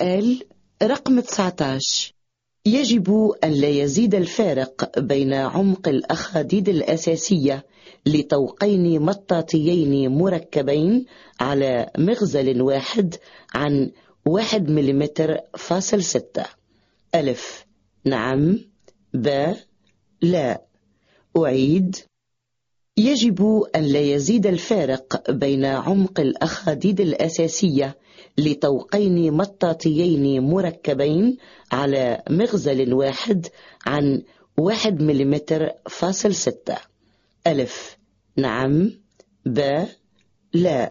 سؤال رقم 19 يجب أن لا يزيد الفارق بين عمق الأخاديد الأساسية لطوقين مطاطيين مركبين على مغزل واحد عن واحد مليمتر فاصل ستة. ألف. نعم. ب. لا. أعيد. يجب أن لا يزيد الفارق بين عمق الأخاديد الأساسية لطوقين مطاطيين مركبين على مغزل واحد عن واحد مليمتر فاصل ستة. ألف. نعم. ب. لا.